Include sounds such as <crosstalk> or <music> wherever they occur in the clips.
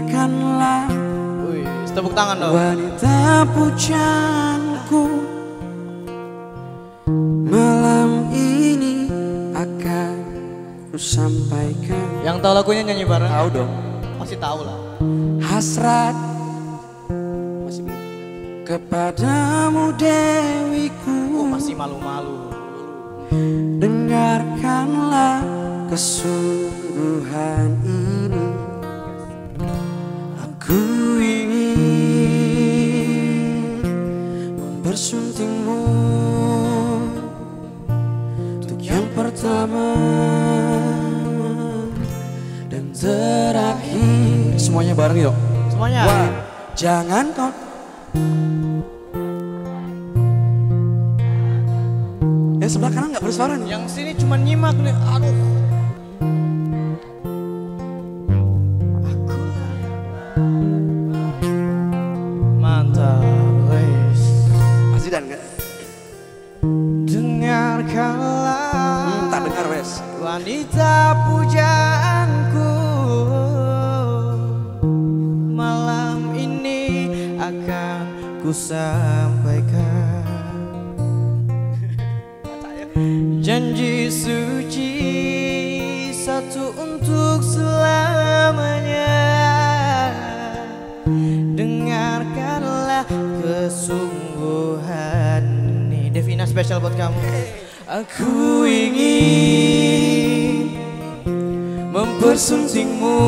Dengarkanlah Wih, tepuk tangan dong. wanita pujaanku Malam ini akan ku sampaikan Yang tahu lagunya nyanyi bareng? Tahu dong Pasti tahu lah. Hasrat Masih belum. kepadamu dewiku Oh, masih malu-malu. Dengarkanlah kesungguhan ini mempersuntingmu Untuk yang pertama dan terakhir Semuanya bareng yuk Semuanya. Wah, jangan kau Ya sebelah kanan nggak bersuara nih Yang sini cuma nyimak nih. Aduh. Dengarkanlah Hmm, tak dengar wes. Wanita pujaanku Malam ini akan ku sampaikan <laughs> Janji suci satu untuk selamanya. Dengarkanlah kesungguhan ini. Devina spesial buat kamu Aku ingin mempersuntingmu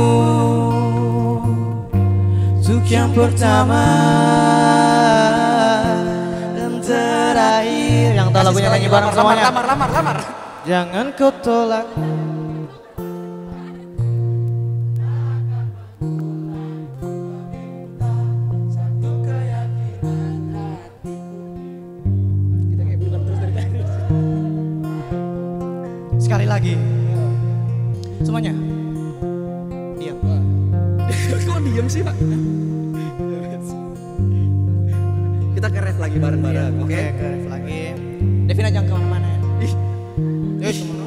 Untuk yang pertama dan terakhir. Yang tahu lagunya nyanyi bareng semuanya. Lamar, lamar, lamar. Jangan kau tolak lagi. Semuanya? Diam. <laughs> Kok diem sih pak? Kita ke ref lagi bareng-bareng, oke? Oke, ke ref lagi. Devina jangan ke mana-mana. Ih, ke mana?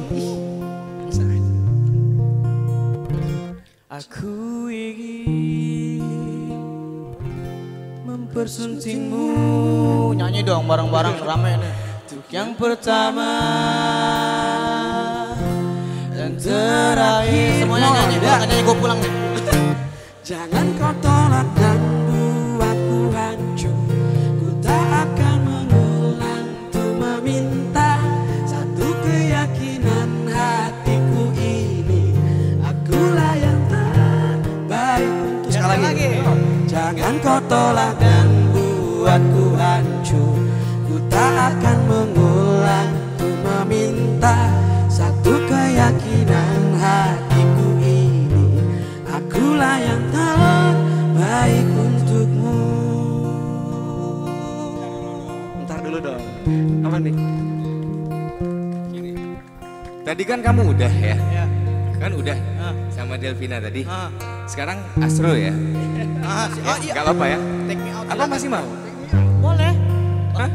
Aku ingin mempersuntingmu. Nyanyi dong bareng-bareng rame nih. Yang pertama terakhir. Semuanya nyanyi, akan nyanyi gue pulang nih. <laughs> Jangan kau tolak dan buatku hancur. Ku tak akan mengulang Untuk meminta Satu keyakinan hatiku ini. Akulah yang terbaik untuk Sekali lagi. Jangan kau tolak dan buatku Apa nih? Tadi kan kamu udah ya? Ya. Kan udah Ah. sama Delvina tadi. Ah. Sekarang Astro ya? Ah, si- oh iya. Gak apa-apa ya? Take me out. Apa silakan. masih mau? Boleh. Hah?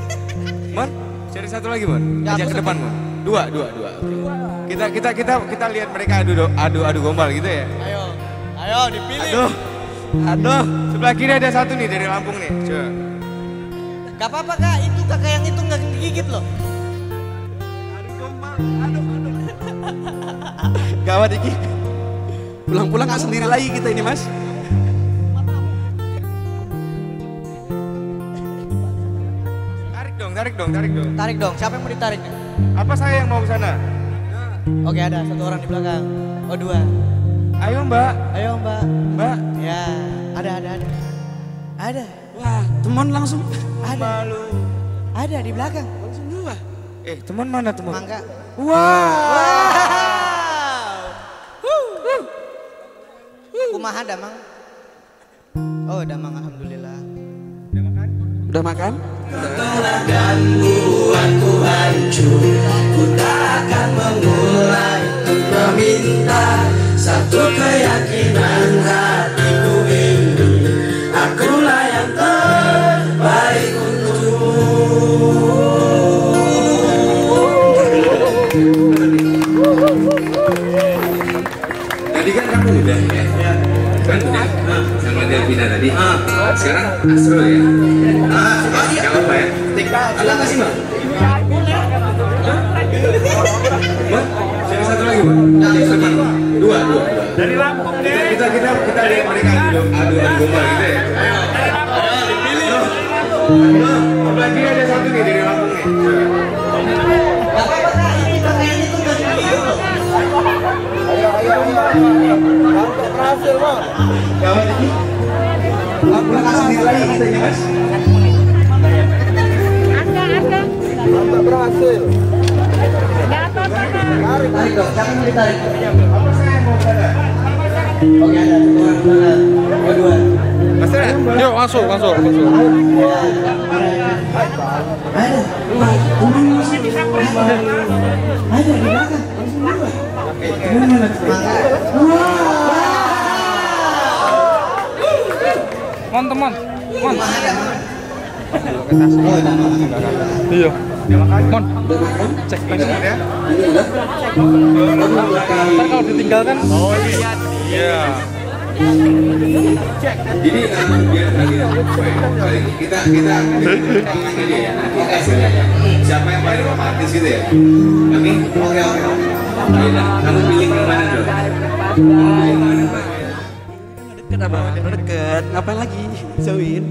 <laughs> Mon, cari satu lagi Mon. Ya, Ajak ke depan Mon. Dua, dua, dua. Oke. Kita kita kita kita lihat mereka adu adu adu gombal gitu ya. Ayo. Ayo dipilih. Aduh. Aduh, sebelah kiri ada satu nih dari Lampung nih. Coba. Gak apa-apa kak, itu kakak yang itu nggak gigit loh. Adu gombal. Aduh, aduh. Gawat iki. Pulang-pulang kan sendiri lagi kita ini mas Tarik dong, tarik dong, tarik dong. Tarik dong, siapa yang mau ditarik? Apa saya yang mau ke sana? Oke ada satu orang di belakang. Oh dua. Ayo Mbak, Ayo mbak. Mbak. Ya, ada ada ada. Ada, Wah teman langsung Malu. ada di belakang. Langsung dua Eh, teman mana teman? Mangga. Wah. Wow. Kumaha damang? Oh damang alhamdulillah. Udah makan? Satu keyakinan hatiku deh. Kita kita lihat mereka adu adu gombal gitu ya. Dipilih. Oh, lagi ada satu nih dari Lampung nih. Gawat ini. Lampung kasih diri lagi kita ya mas. Tarik dong, jangan ditarik. Oke, ada dua, dua. Tera, Yuk masuk, masuk, masuk. Ada. Ada di belakang? Mon teman, mon. Iya. Mon, cek lagi. ya. Ntar kalau ditinggalkan. Oh iya. Jadi uh, biar kali kita kita tangan aja ya. Nanti hasilnya siapa yang paling romantis gitu ya. Oke. Oke, oke. Ayo kamu pilih yang mana dong? Yang mana? Deket apa? Deket. Ngapain lagi? Jauhin.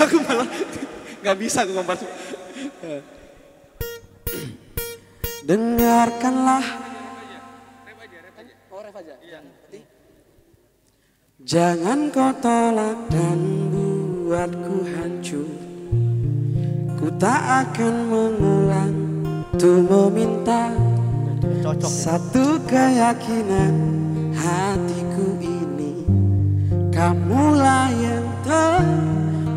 Aku malah nggak bisa aku kompas. Dengarkanlah. Jangan kau tolak dan buatku hancur. Ku tak akan mengulang tuh meminta Cocok. satu keyakinan hatiku ini Kamulah yang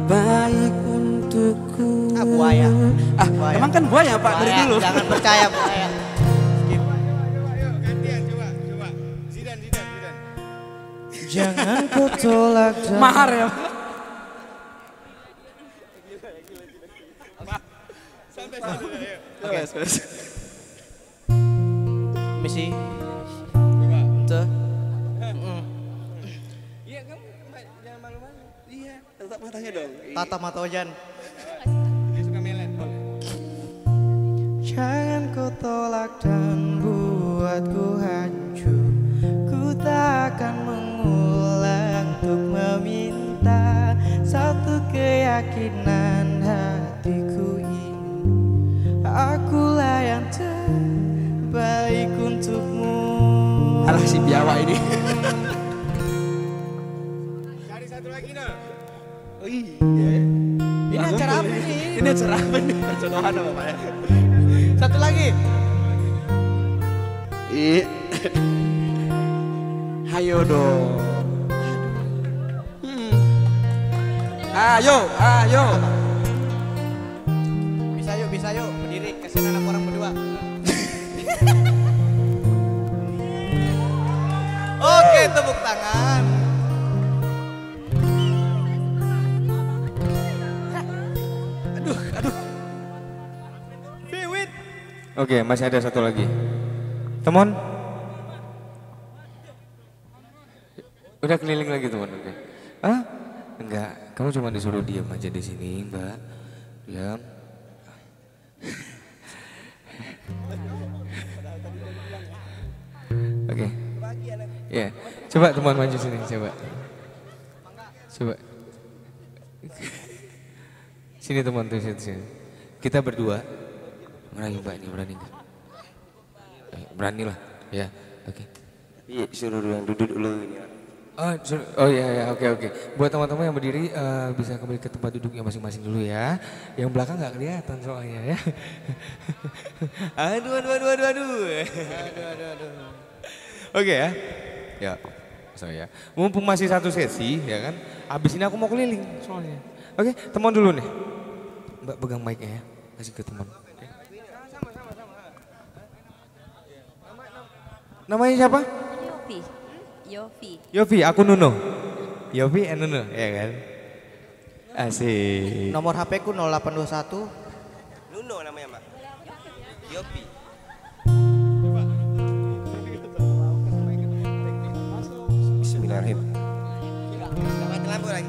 terbaik untukku Ah, buaya. Ah, Buaya. emang kan buaya pak dari Buaya, dulu Jangan percaya <laughs> buaya. Gantian coba, coba. Zidan, Zidan, Zidan. Jangan kau tolak dan <laughs> Mahar ya Oke. Misi. Matanya dong Tata mata Ojan. Dia suka melet. Jangan kau tolak dan buatku hancur Ku tak akan mengulang untuk meminta Satu keyakinan ini? Acara apa nih? Perjodohan apa pak ya? Satu lagi Iya Ayo dong Hmm. Ayo, ayo Bisa yuk, bisa yuk Berdiri, kasihan anak orang berdua <laughs> Oke, tepuk tangan Oke, masih ada satu lagi. Teman. Udah keliling lagi teman. Oke. Ah? Enggak, kamu cuma disuruh diam aja di sini, Mbak. Diam. Oke. Ya, coba teman maju sini, coba. Coba. Sini teman tuh sini. Kita berdua. Berani Mbak ini berani nggak? Eh, berani lah, ya. Oke. Iya, suruh yang duduk dulu ini Oh, sur- oh iya ya oke oke. Buat teman-teman yang berdiri eh, bisa kembali ke tempat duduknya masing-masing dulu ya. Yang belakang nggak kelihatan soalnya ya. <laughs> aduh aduh aduh aduh aduh. <laughs> Oke ya. Ya. So ya. Mumpung masih satu sesi ya kan. Habis ini aku mau keliling soalnya. Oke, teman dulu nih. Mbak pegang mic-nya ya. Kasih ke teman. Namanya siapa? Yofi. Yofi. Yofi, aku Nuno. Yopi anu no, ya kan? Asik. Nomor HP ku 0821 Nuno namanya Mak. Yopi. Bismillahirrahmanirrahim.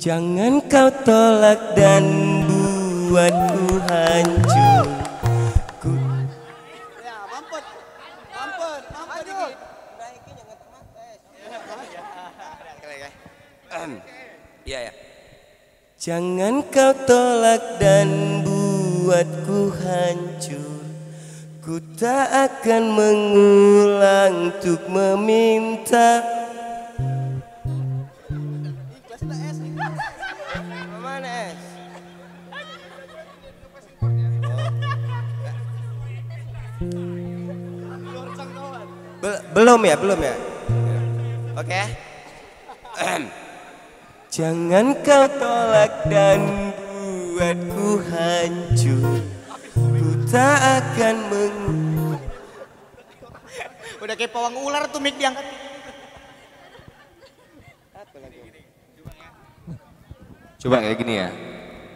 Jangan kau tolak dan buatku hancur. Iya ya. Jangan kau tolak dan buatku hancur. Ku tak akan mengulang untuk meminta belum ya, belum ya. Oke. Jangan kau tolak dan buatku hancur. Ku tak akan meng Udah kayak pawang ular tuh mic diangkat. Coba kayak gini ya.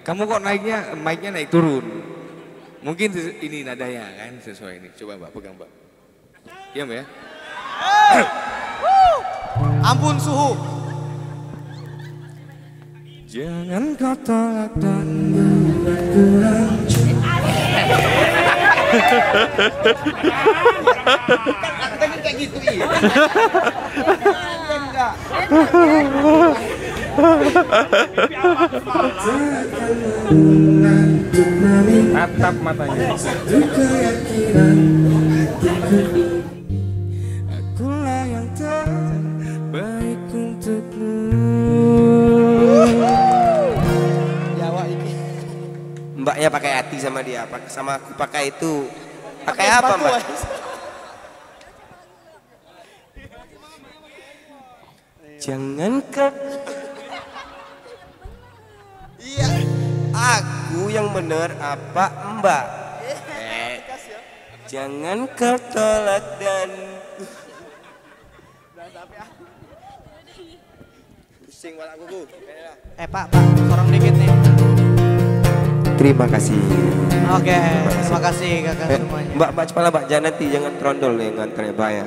Kamu kok naiknya mic-nya naik turun. Mungkin ini nadanya kan sesuai ini. Coba Mbak pegang Mbak. Iya Mbak ya. Ampun suhu. Jangan kau tolak dan kayak gitu iya. Tatap matanya. Pakai hati sama dia, sama aku pakai itu. Pakai apa mbak? Jangan kau Iya, aku yang benar apa mbak? Eh, jangan kau tolak dan Pusing. Eh Pak, Pak, sorong dikit nih. Terima kasih. Oke, terima kasih kakak Eh, semuanya. mbak, mbak cepatlah mbak, jangan nanti jangan trondol nih nganternya bahaya.